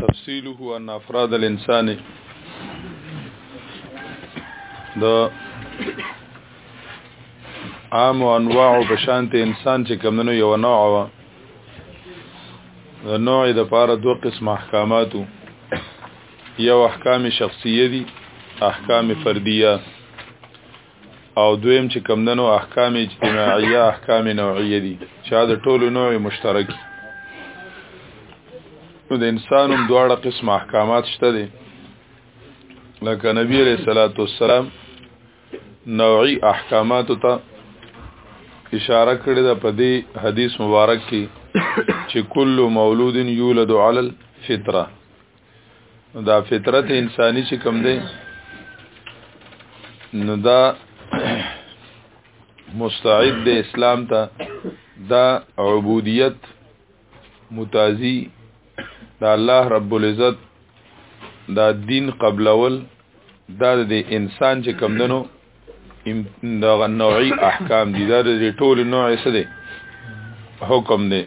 تفصيله أن أفراد الإنسان د عام او انواع او بشانت انسان چې کمنو یو نوع و د نوع د پاره دوه قسم احکاماتو یو احکام شخصیه دي احکام فردیه او دویم چې کمدنو احکام اجتماعیه احکام نوعیه دي چې دا ټولو نوع مشترک نو د انسانم دواړه قسم احکامات شته دي لکه نبی علیہ الصلوۃ والسلام نوعی احکامات ته اشاره کړې ده په دې حدیث مبارک کې چې کل مولود یولد علی الفطره دا فطرت انساني چې کم دی نو دا مستعد د اسلام ته دا عبودیت متازی دا الله رب العزت دا دین قبلول دا د انسان چې کم دنو دا نوعی احکام دي دا د ټول نوع څه دي حکم دی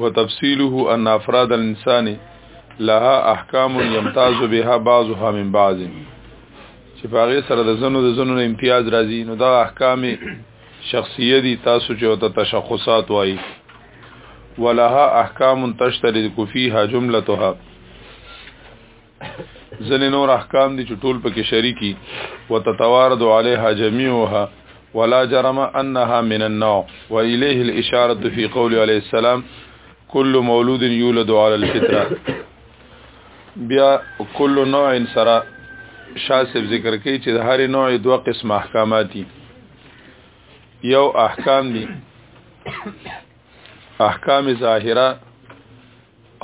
وتفصيله ان افراد الانسان لها احکام يمتاز بها بعضها من بعض چې په هغه سره د زنو د زنو امتیاز راځي نو دا احکام شخصیه دي تاسو چې وته تشخصات وایي ولها احکام تشترك فيها جملتها ځنې نور احکام دي چې ټول پکې شریکي وتتوارد عليها جميعها ولا جرم انها من النوع واليه الاشاره في قول عليه السلام كل مولود يولد على الفطره بیا كل نوع سرا شاسب ذکر کوي چې د هر نوع دوه قسم احکامات دي یو احکام دي احکام ظاهره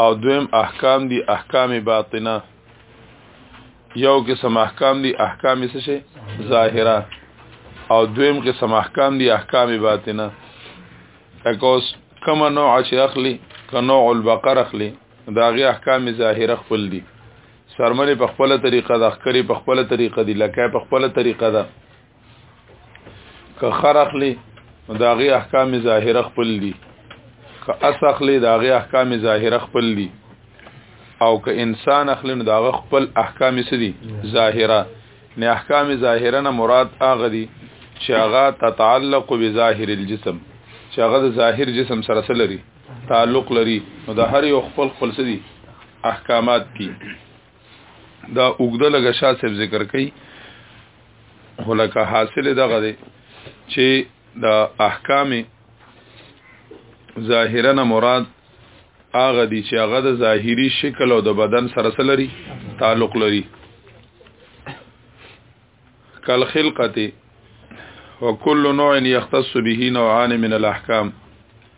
او دویم احکام دي احکام باطنه یو قسم احکام دي احکام څه شي ظاهره او دویم قسم احکام دي احکام باطنه اکوس کما نوع چې اخلي ک نوع البقر اخلي دا غي احکام ظاهره خپل دي سرمنه په خپل طریقه د اخکری په خپل طریقه دي لکه په خپل طریقه ده که خر اخلي نو دا غي احکام ظاهره خپل دي که اس اخلي دا غي احکام ظاهره خپل دي او که انسان اخلي نو دا غي خپل احکام سدي ظاهره نه احکام ظاهره نه مراد اغه دي چې هغه تتعلق بظاهر الجسم چې هغه د ظاهر جسم سره سره لري تعلق لري نو د هر یو خپل خپل سدي احکامات دي دا اوګده لګه شاه صاحب ذکر کوي خو لکه حاصل دغه دی چې د احکام ظاهرا مراد هغه دي چې هغه د ظاهري شکل او د بدن سره سره لري تعلق لري کل خلقته وكل نوع يختص به نوعان من الاحکام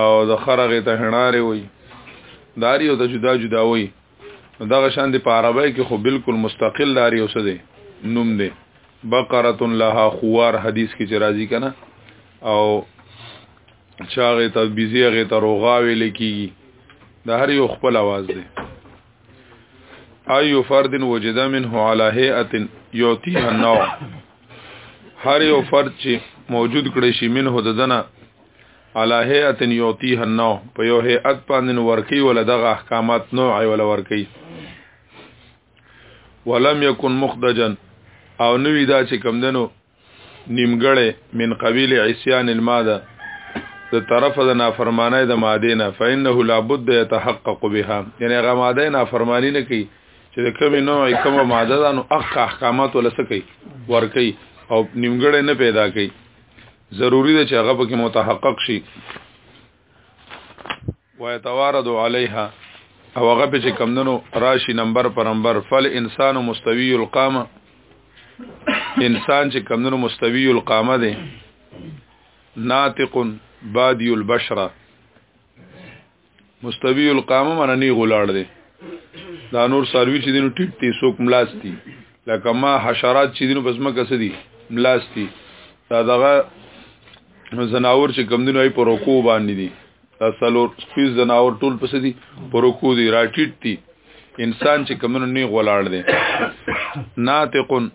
او د خرغه ته هناره وي داری او ته جدا جدا وي دغه شان دی په عربی کې خو بالکل مستقل داری اوسه دی نوم دی بقره لها خوار حدیث کې چې راځي کنه او چاغه ته بيزي هغه ته روغاوي لکی د هر یو خپل आवाज دی ايو فرد وجد منه على هيئه يعطيها النوع هر یو فرد چې موجود کړي شي منه د دنه علا هيئت يعطيها النوع په یو هيئت باندې ورکی ولا دغه احکامات نوع ولا ورکی ولم يكن مخدجا او نوی دا چې کم دنو نیمګړې من قبیل عصيان الماده د طرف د نافرمانه د ماده نه فإنه لابد يتحقق بها یعنی غماده نافرمانی نه کوي چې د کومې نوع کومه ماده ده نو اخ احکامات ولا سکی ور کوي او نیمګړې نه پیدا کوي ضروری ده چې هغه پکې متحقق شي ويتوارد عليها او هغه په چې کمندنو راشي نمبر پر نمبر فل انسان مستوي القامه انسان چې کمندنو مستوي القامه ده ناطق بادي البشره مستوی القامه معنی نه غلاړ دی دا نور سروي چې دینو ټیټ تی سوک ملاستی لکه ما حشرات چې دینو پس مکه سدي ملاستی دا دغه زناور چې کم دینو ای پر رکوع باندې دي دا سلور سپیز زناور ټول پس دي پر رکوع دي را ټیټ تی انسان چې کم دینو نه غلاړ دی ناتقن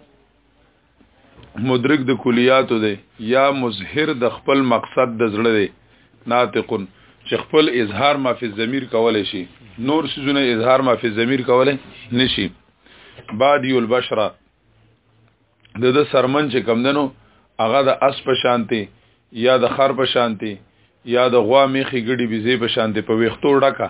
مدرک د کلیاتو دی یا مظهر د خپل مقصد د زړه دی ناطقن چې خپل اظهار ما فی ضمیر کولای شي نور سيزونه اظهار ما فی ضمیر کولای نشي بعد یو البشره د د سرمن چې کم دنو هغه د اس په شانتي یا د خر په شانتي یا د غوا میخي ګډي بيزي په شانتي په ویختو ډکه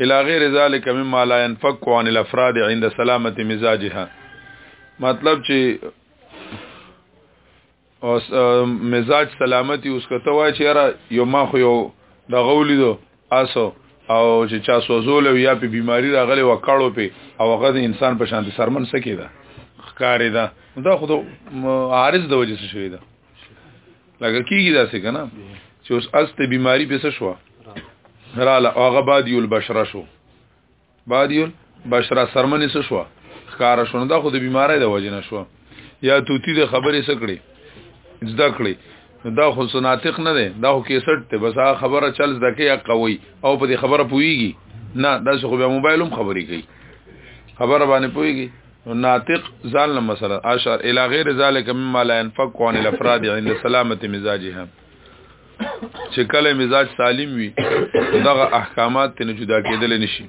الى غیر ذلك مما لا ينفك عن الافراد عند سلامه مزاجها مطلب چې او مزاج سلامتی اوس کته وای چې را یو ما خو یو د غولی دو اسو او چې چا سوزول یا په بیماری راغلی وکړو په او هغه د انسان په شان سرمن سکیدا خکاری دا دا خو عارض د وجې شوی دا لکه کیږي دا څه کنه چې اوس است بیماری په څه شو رااله هغه بادی البشره شو بادی البشره سرمنې څه شو ښکار شو دا خو د بیماری د وجې نه شو یا توتی د خبرې سکړي زده کړي دا خو سناتق نه دی دا خو کیسټ ته بس هغه خبره چل زده کوي قوي او په دې خبره پويږي نه دا خو به موبایل هم خبرې کوي خبره باندې پويږي نو ناطق ځان له مثلا اشار الى غیر ذلك مما لا ينفق عن الافراد عند سلامت مزاجهم چې کله مزاج سالم وي دغه احکامات ته جدا کېدل نشي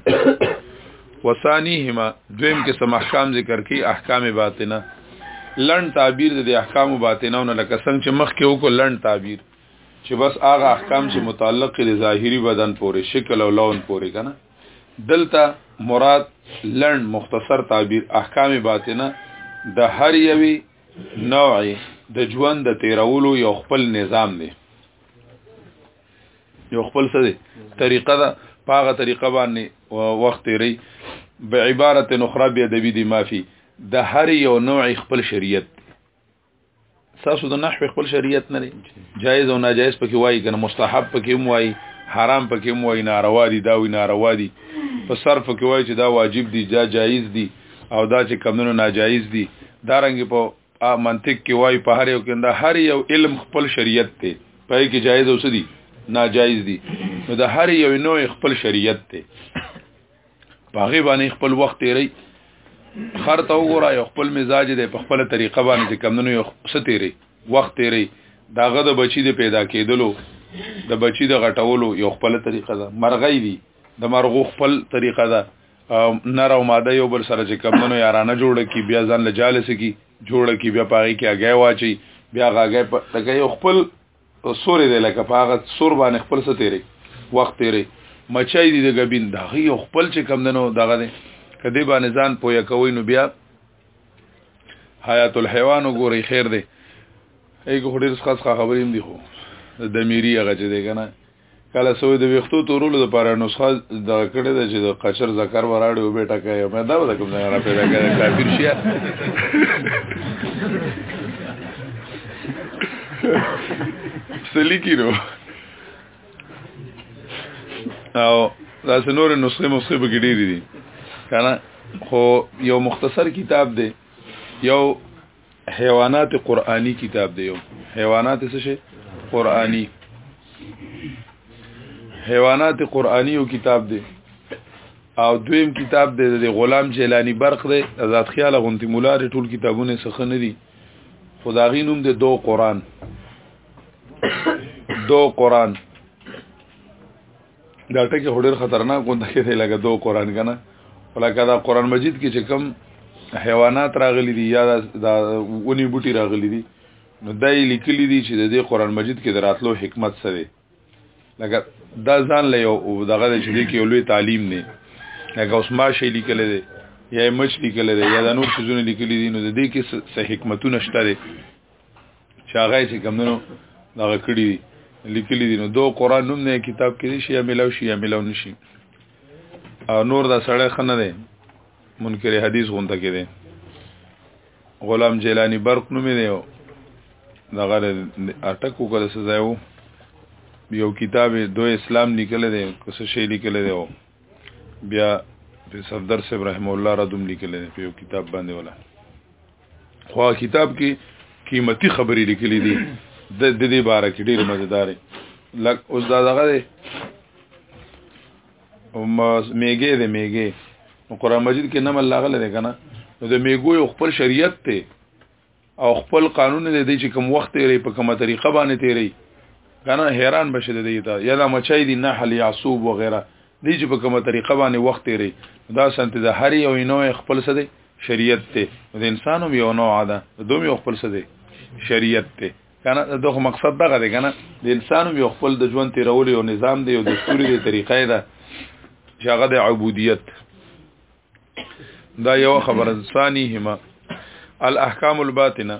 وسانیهما دویم کې سم احکام ذکر کی احکام باطنه لړن تعبیر د احکام باطنه نه لکه څنګه چې مخ کې وکړ لړن تعبیر چې بس هغه احکام چې متعلق د ظاهری بدن پورې شکل او لون پورې کنه دلته مراد لړن مختصر تعبیر احکام باطنه د هر یوی نوع د ژوند د تیرولو یو خپل نظام دی یو خپل څه دی طریقه ده پاغه طریقه باندې وخت تیری به عبارت نخرا بیا د بی دی مافی د هر یو نوع خپل شریعت تاسو د نحو خپل شریعت نه جایز او ناجایز پکې وایي کنه مستحب پکې هم وایي حرام پکې هم وایي ناروا دي دا وی ناروا دي په صرف کې وایي چې دا واجب دي دا جایز دي او دا چې کمونو ناجایز دي دا رنګ په منطق کې وایي په هر یو کې دا هر یو علم خپل شریعت ته پای کې جایز او سدي ناجایز دي نو دا هر یو نوع خپل شریعت ته پاغه باندې خپل وخت تیری خر ته وګورای خپل مزاج دی په خپل طریقه باندې کمندونو یو ستیری وخت تیری داغه د بچی د پیدا کېدلو د بچی د غټولو یو خپل طریقه ده مرغۍ دي د مرغو خپل طریقه ده نر او ماده یو بل سره چې کمونو یارانه جوړه کی بیا ځان له جالس کی جوړه کی بیا پاره کې اگې واچي بیا غاګې تکې یو خپل سورې دی لکه په هغه سور باندې خپل څه تیری وخت تیری مچای دی د غبین دا هی خپل چې کم دنو دغه دی کدی باندې ځان پویا کوي نو بیا حیات الحیوان وګوري خیر دی ایګو ډیر څه خبرې هم دی خو د میری هغه چې دی کنه کله سوې د ویختو تورولو د پاره نسخه د کړه د چې د قچر ذکر وراړي او بیٹا کوي مې دا ودا کوم نه را پیدا کړی کافر شي سلی کیرو او دا نور نسخه مسخه به ګډې دي کنه خو یو مختصر کتاب دی یو حیوانات قرآنی کتاب دی یو حیوانات څه شي قرآنی حیوانات قرآنی یو کتاب دی او دویم کتاب دی د غلام جیلانی برق دی آزاد خیال غونتی مولا ټول کتابونه څخه نه دي خداغي نوم دی دو قرآن دو قرآن دا ټکی هډر خطرناک غوند کې دی لکه دو قران کنه ولکه دا قران مجید کې چې کم حیوانات راغلي دي یا دا ونی بوټي راغلي دي نو دای لیکلي دي چې د دې قران مجید کې دراتلو حکمت څه دی لکه دا ځان له یو دغه چې دې کې لوی تعلیم نه لکه اوس ما شي لیکل دي یا مچ لیکل دي یا د نور څه لیکل دي نو د دې کې څه حکمتونه شته چې هغه چې کمونو دغه کړی دي لیکلي دي نو دو قران نوم نه کتاب کې شي یا ملاو شي یا ملاو نشي او نور دا سړی خنه دی منکر حدیث غونډه کې دی غلام جیلانی برق نوم دی او دغه اٹکو کله سزا وو یو کتاب دو اسلام لیکل دی کوس شی لیکل دی او بیا صفدر صاحب رحم الله ردم لیکل دی په یو کتاب باندې ولا خو کتاب کې قیمتي خبرې لیکلې دي د د دې باره کې ډېر مزیدار لک اوس دا دغه دی ام میګه دې میګه قرآن مجید کې نم الله غل دی کنه نو د میګو یو خپل شریعت ته او خپل قانون دې دی چې کوم وخت یې په کومه طریقه باندې تیری کنه حیران بشه دې ته یا دا مچای دي نحل یعصوب وغیرہ دی چې په کومه طریقه باندې وخت تیری دا سنت د هر یو نو خپل څه دی شریعت ته د انسانو یو نو عاده دوم یو خپل څه دی شریعت ته کنه دغه مقصد دغه دی کنه د انسانو یو خپل د ژوند تیرول یو نظام دی یو دستور دی طریقه ده چې هغه د عبودیت دا یو خبره ثانیهما الاحکام الباطنه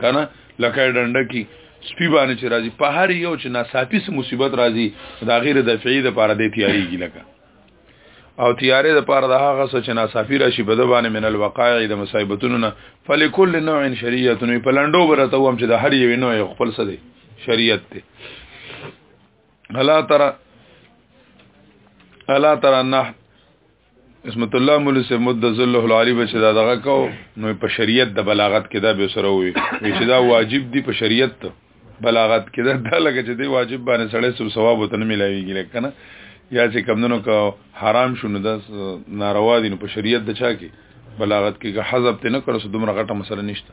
کنه لکه ډنډه کی سپی باندې چې راځي په هر یو چې ناصافي سه مصیبت راځي دا غیر د فعی د پاره د تیاریږي لکه او تیارې د پاره د هغه څه چې ناصافي راشي په د باندې من الوقایع د مصیبتونو نه فلکل نوع شریعت نو په لندو برته وم چې د هر یو نوع خپل څه دی شریعت دی الا ترى الا ترى نحت عصمت الله مولا سے مد ذله العلی بچ دا دغه کو نو په شریعت د بلاغت کې دا به سره وي چې دا واجب دی په شریعت بلاغت کې دا د لګ چې دی واجب باندې سړی سو ثواب وته نه ملایويږي لکه یا چې کمندونو کا حرام شونه دا ناروا دي نو په شریعت د چا کې بلاغت کې حذف ته نه کړو دومره غټه مسله نشته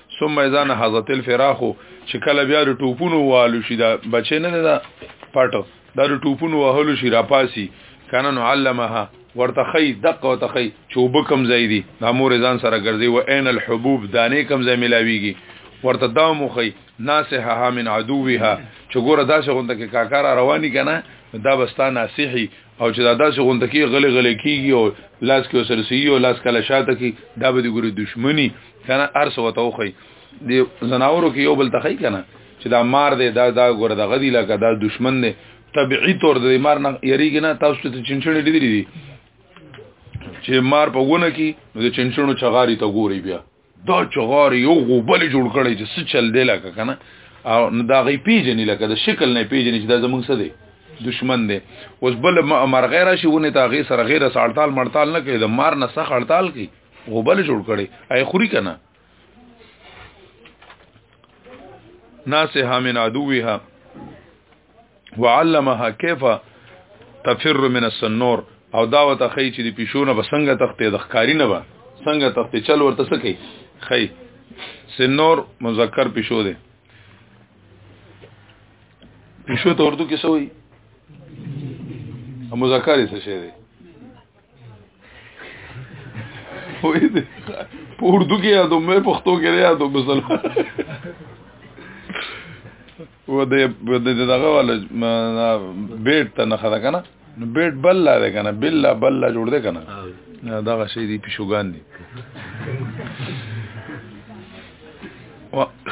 ثم اذا نهضت الفراخ چې کله بیا د ټوپونو والو شي دا بچی نه ده پټو دا د ټوپونو وهلو شي راپاسي کنه نو علمها ورته خی دقه ورته خی چوب کم ځای دی د امور ځان سره ګرځي و عین الحبوب دانه کم ځای ملاویږي ورته دا مخی ناسحها من عدوها چې ګوره داسې غونډه کې کاکار رواني کنه دا بستا ناسحي او چې دا داسې غونډه کې غلې غلې کیږي او لاس کې وسرسي او لاس کله شاته کې دا به د ګوره دشمنی کنه ارس وته خو دی زناورو کې یو بل تخی کنه چې دا مار دی دا دا ګور د غدی لکه دا دشمن دی طبيعي تور دی مار نه یریږي نه تاسو ته چنچړې دي دي چې مار په ونه کې د چنچړو چغاري ته ګوري بیا دا چغاري یو غوبل جوړ کړي چې څه چل دی لکه کنه او دا غي پیجنې لکه د شکل نه پیجنې چې دا زمونږ څه دی دشمن دی اوس بل مر غیره شي ونه تا غي سره غیره سالتال مرتال نه کوي د مار نه سخ اړتال کوي غوبل جوړ کړي اي خوري کنه ناسها من عدوها وعلمها كيف تفر من السنور او دا وته خی چې د پښونه بسنګ تختې د ښکاری نه به څنګه تختې چل ورته سکی خی سنور مذکر پښو دی پښو ته اردو کې سوې مذکر یې څه شی دی وې دې په اردو کې یادو مې پښتو کې یادو مثلا و دې دې دغه ول بیت ته نه خدا کنه نو بیت بل لا ده کنه بل لا بل لا جوړ ده کنه دغه شی دی پښوګان دي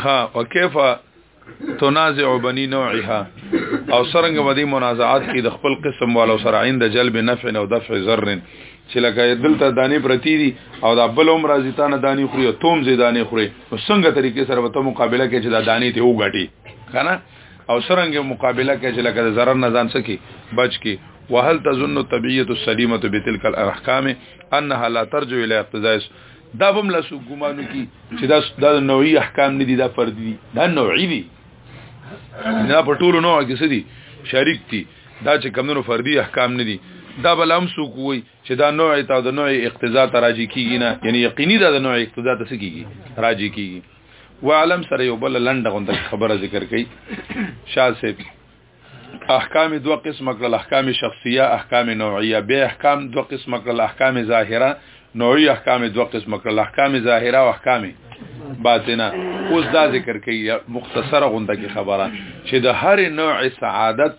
ها وکيف تنازع بني نوعها او سرنګ ودی منازعات کې د خپل قسم والو سره عند جلب نفع او دفع ضر چې لکه دلته دانی پرتی دي او د بل عمر راځي تانه دانی خوري او توم زی دانی خوري نو څنګه طریقې سره وته مقابله کې چې دا دانی ته وګټي کنه او سرنګ مقابله کې چې لکه د zarar نه ځان سکی بچ کی وهل تظن الطبيعه السليمه بتلك الاحکام انها لا ترجو الى اقتضاء دا هم لا سو ګمانو کی چې دا دا نوعي احکام نه دي دا فرد دي دا نوعي دي نه په ټولو نوع کې سدي شریک دي دا چې کمونو فردي احکام نه دي دا بل هم سو کوی چې دا نوع ته د نوع اقتضا ته راځي کیږي نه یعنی یقیني دا د نوع اقتضا ته سکیږي راځي کیږي وعلم سره یو بل لنډه غونډه خبره ذکر کړي شاه صاحب احکام دوه قسم کړل احکام شخصیه احکام نوعیه به احکام دوه قسم کړل احکام ظاهره نوعی احکام دوه قسم کړل احکام ظاهره او احکام باطنه اوس دا ذکر کوي مختصره غونډه کې خبره چې د هر نوع سعادت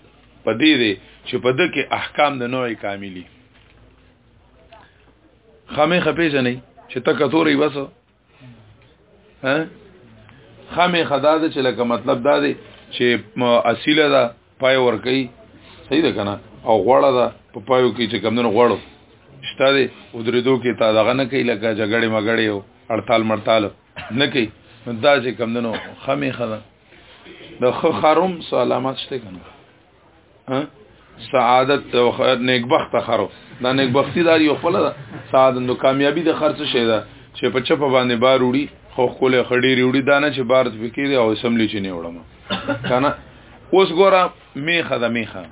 په دې دی چې په دې کې احکام د نوع کاملی خامې خپې جنې چې تکتوري وسو ها خامې خدا ده چې لکه مطلب دا دی چې اصیله ده پای ور کوي صحیح ده کنه او غوړه ده په پایو کې چې کمونه غوړو شته دی ودریدو کې تا دغه نه کوي لکه جګړې مګړې او اړتال مرتال نه کوي دا چې کمونه خامې خدا د خروم سلامات شته کنه سعادت او خیر نیکبخت خرو دا نیکبختی دار یو خپل ده سعادت نو کامیابی د خرڅ شه ده چې په چپ باندې بار وړي خو خپل خړې وړي دا نه چې بار ته فکر او اسمبلی چې نه وړم کنه اوس ګوره میخه ده میخه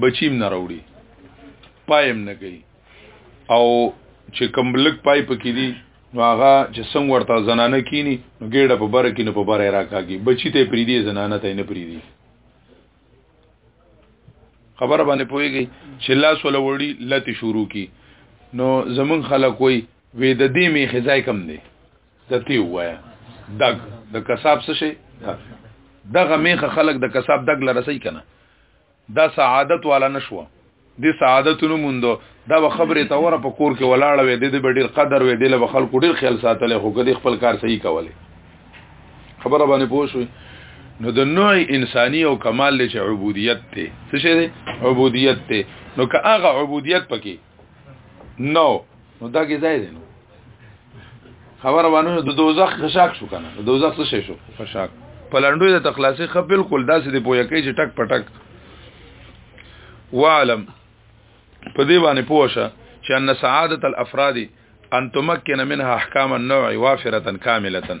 بچیم نه راوړي پایم نه کوي او چې کمبلک پای پکې دي نو هغه چې څنګه ورته زنانه کینی نو ګیړه په بر کې نه په بر راکاږي بچی ته پری دی زنانه ته نه پری دی خبره باندې پويږي چې الله سول وړي لته شروع کی نو زمون خلک وای وې د دې می خزای کم دی دتی وایا دغ د کساب څه شي دغه میخه خلک د کساب دغ لرسي کنه دا سعادت والا نشو د سعادت نو موند دا به خبره ته وره په کور کې ولاړ وې د دې ډیر قدر وې د له خلکو ډیر خیال ساتل خو کدي خپل کار صحیح کوله خبره باندې پوښوي نو د نوع انساني او کمال له عبودیت ته څه شي عبودیت ته نو که هغه عبودیت پکې نو نو دا کې ځای دی نو خبر باندې د دوزخ خشاک شو کنه د دوزخ څه شي شو خشاک پلانډو د تخلاصي خپل کول داسې دی پوهه کوي چې ټک پټک وعلم په دې باندې پوښه چې ان سعادت الافراد ان تمكن منها احکام النوع وافره کامله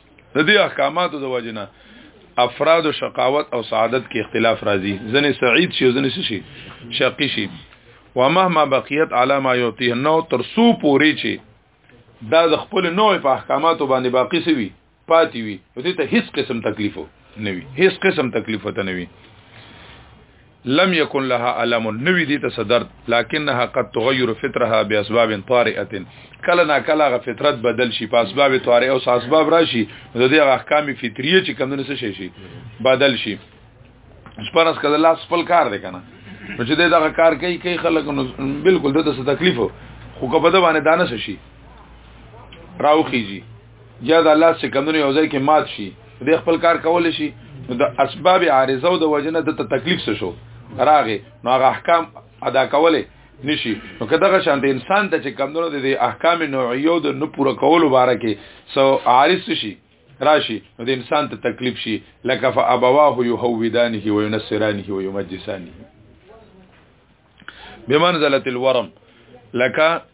د دې احکاماتو د وجنه افراد او شقاوت او سعادت کې اختلاف راځي ځنې سعید شي ځنې شي شقی شي ومهما بقیت علامه یعطیه نو تر سو پوری چې دا د خپل نوع په احکاماتو باندې باقی سوي پاتې وي دې ته هیڅ قسم تکلیف نه وي هیڅ قسم تکلیف ته نه وي لم يكن لها الم نوی دي ته صدرت لكنها قد تغير فطرها باسباب طارئه کله نا کله غ فطرت بدل شي په اسباب طارئه او اسباب راشي د دې احکام فطريه چې کمونه څه شي شي بدل شي سپارس کله لاس خپل کار دی کنه چې دغه کار کوي کوي خلک نو بالکل دته څه تکلیف خو کبه ده باندې دانه شي راوخیږي یا د الله سکندر یو ځای کې مات شي د خپل کار کول شي نو د اسباب عارضه او د وجنه د تکلیف څه شو راغې نو هغه احکام ادا کوله نشي نو که دغه شانت انسان ته چې کمونو د احکام نوعیو د نه پوره کولو باره کې سو عارض شي راشي نو د انسان ته تکلیف شي لکه فابواه يهودانه وينصرانه ويمجسانه بمنزله الورم لکه